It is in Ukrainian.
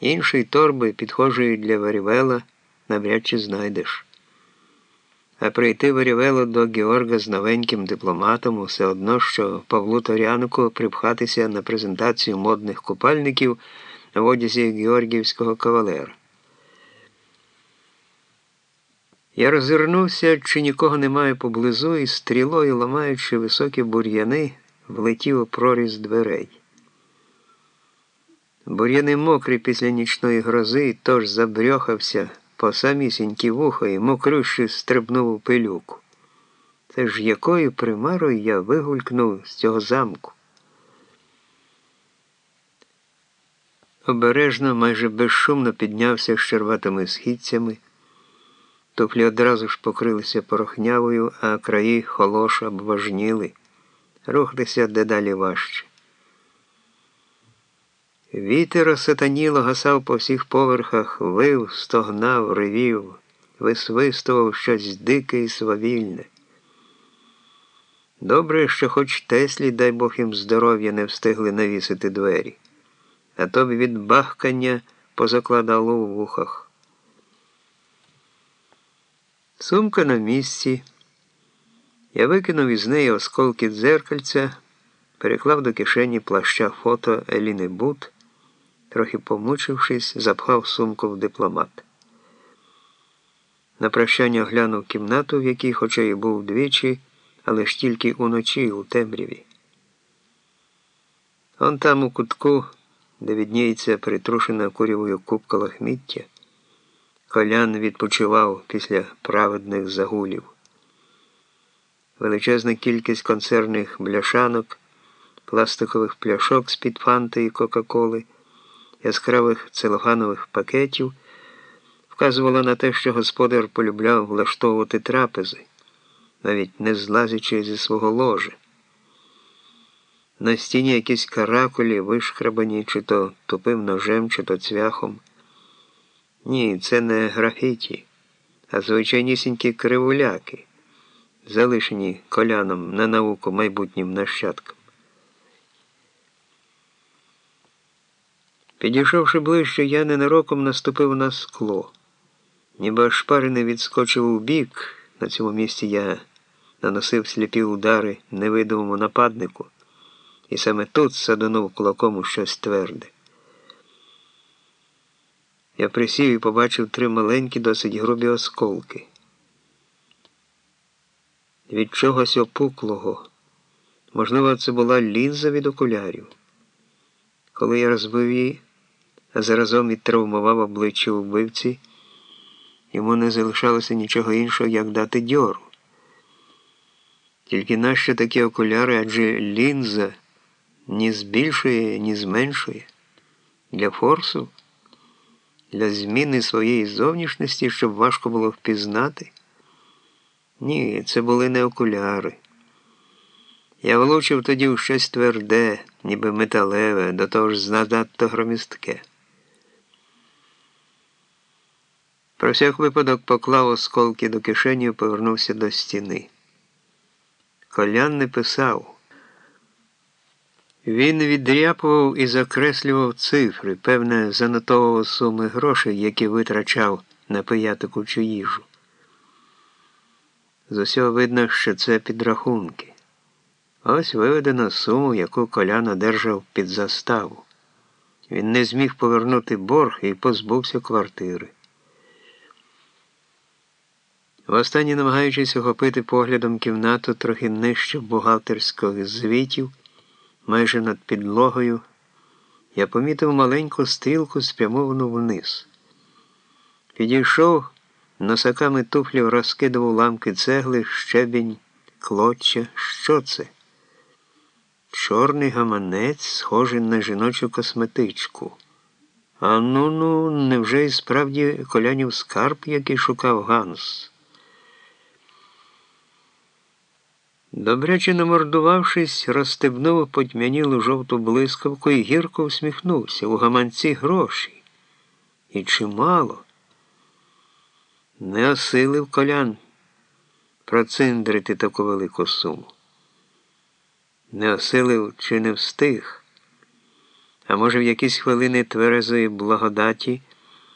Іншої торби, підхожої для Варівела, навряд чи знайдеш. А прийти Варівело до Георга з новеньким дипломатом все одно, що Павлу Торянику припхатися на презентацію модних купальників в одязі Георгіївського кавалера. Я розвернувся, чи нікого немає поблизу, і стрілою, ламаючи високі бур'яни, влетів у проріз дверей. Бур'яни мокрі після нічної грози, тож забрьохався по самісінькі вуха і мокрющи стрибнув у пилюку. Це ж якою примарою я вигулькнув з цього замку. Обережно, майже безшумно піднявся з черватими східцями. Туфлі одразу ж покрилися порохнявою, а краї холош обважніли. Рухатися дедалі важче. Вітер осатаніло гасав по всіх поверхах, вив, стогнав, ревів, висвистував щось дике і свавільне. Добре, що хоч Теслі, дай Бог їм здоров'я, не встигли навісити двері, а то б від бахкання позакладало у вухах. Сумка на місці. Я викинув із неї осколки дзеркальця, переклав до кишені плаща фото Еліни Бут, трохи помучившись, запхав сумку в дипломат. На прощання глянув кімнату, в якій, хоча й був двічі, але ж тільки уночі у темряві. Он там у кутку, де відніється притрушена курявою кубка лахміття. Колян відпочивав після праведних загулів. Величезна кількість концерних бляшанок, пластикових пляшок з-під фанти і Кока-Коли, яскравих целофанових пакетів вказувала на те, що господар полюбляв влаштовувати трапези, навіть не злазячи зі свого ложа. На стіні якісь каракулі, вишкрабані чи то тупим ножем, чи то цвяхом. Ні, це не графіті, а звичайнісінькі кривуляки, залишені коляном на науку майбутнім нащадкам. Підійшовши ближче, я ненароком наступив на скло. Ніби шпари відскочив у бік, на цьому місці я наносив сліпі удари невидимому нападнику, і саме тут садонув кулаком у щось тверде. Я присів і побачив три маленькі, досить грубі осколки. Від чогось опуклого. Можливо, це була лінза від окулярів. Коли я розбив її, а заразом і травмував обличчя вбивці, йому не залишалося нічого іншого, як дати дьору. Тільки нащо такі окуляри, адже лінза ні збільшує, ні зменшує. Для форсу для зміни своєї зовнішності, щоб важко було впізнати? Ні, це були не окуляри. Я влучив тоді в щось тверде, ніби металеве, до того ж знадатто громістке. Про всяк випадок поклав осколки до кишені і повернувся до стіни. Колян не писав. Він відряпував і закреслював цифри, певне, занотовував суми грошей, які витрачав на пиятику чи їжу. З усього видно, що це підрахунки. Ось виведено суму, яку колян одержав під заставу. Він не зміг повернути борг і позбувся квартири. Востаннє намагаючись охопити поглядом кімнату трохи нижче бухгалтерських звітів майже над підлогою, я помітив маленьку стрілку, спрямовану вниз. Підійшов, носаками туфлів розкидував ламки цегли, щебінь, клоччя. Що це? Чорний гаманець, схожий на жіночу косметичку. А ну ну, невже і справді колянів скарб, який шукав Ганс? Добряче намордувавшись, розстебнув потьмянілу жовту блискавку і гірко усміхнувся у гаманці гроші. І чимало. Не осилив колян проциндрити таку велику суму. Не осилив чи не встиг. А може, в якісь хвилини тверезої благодаті.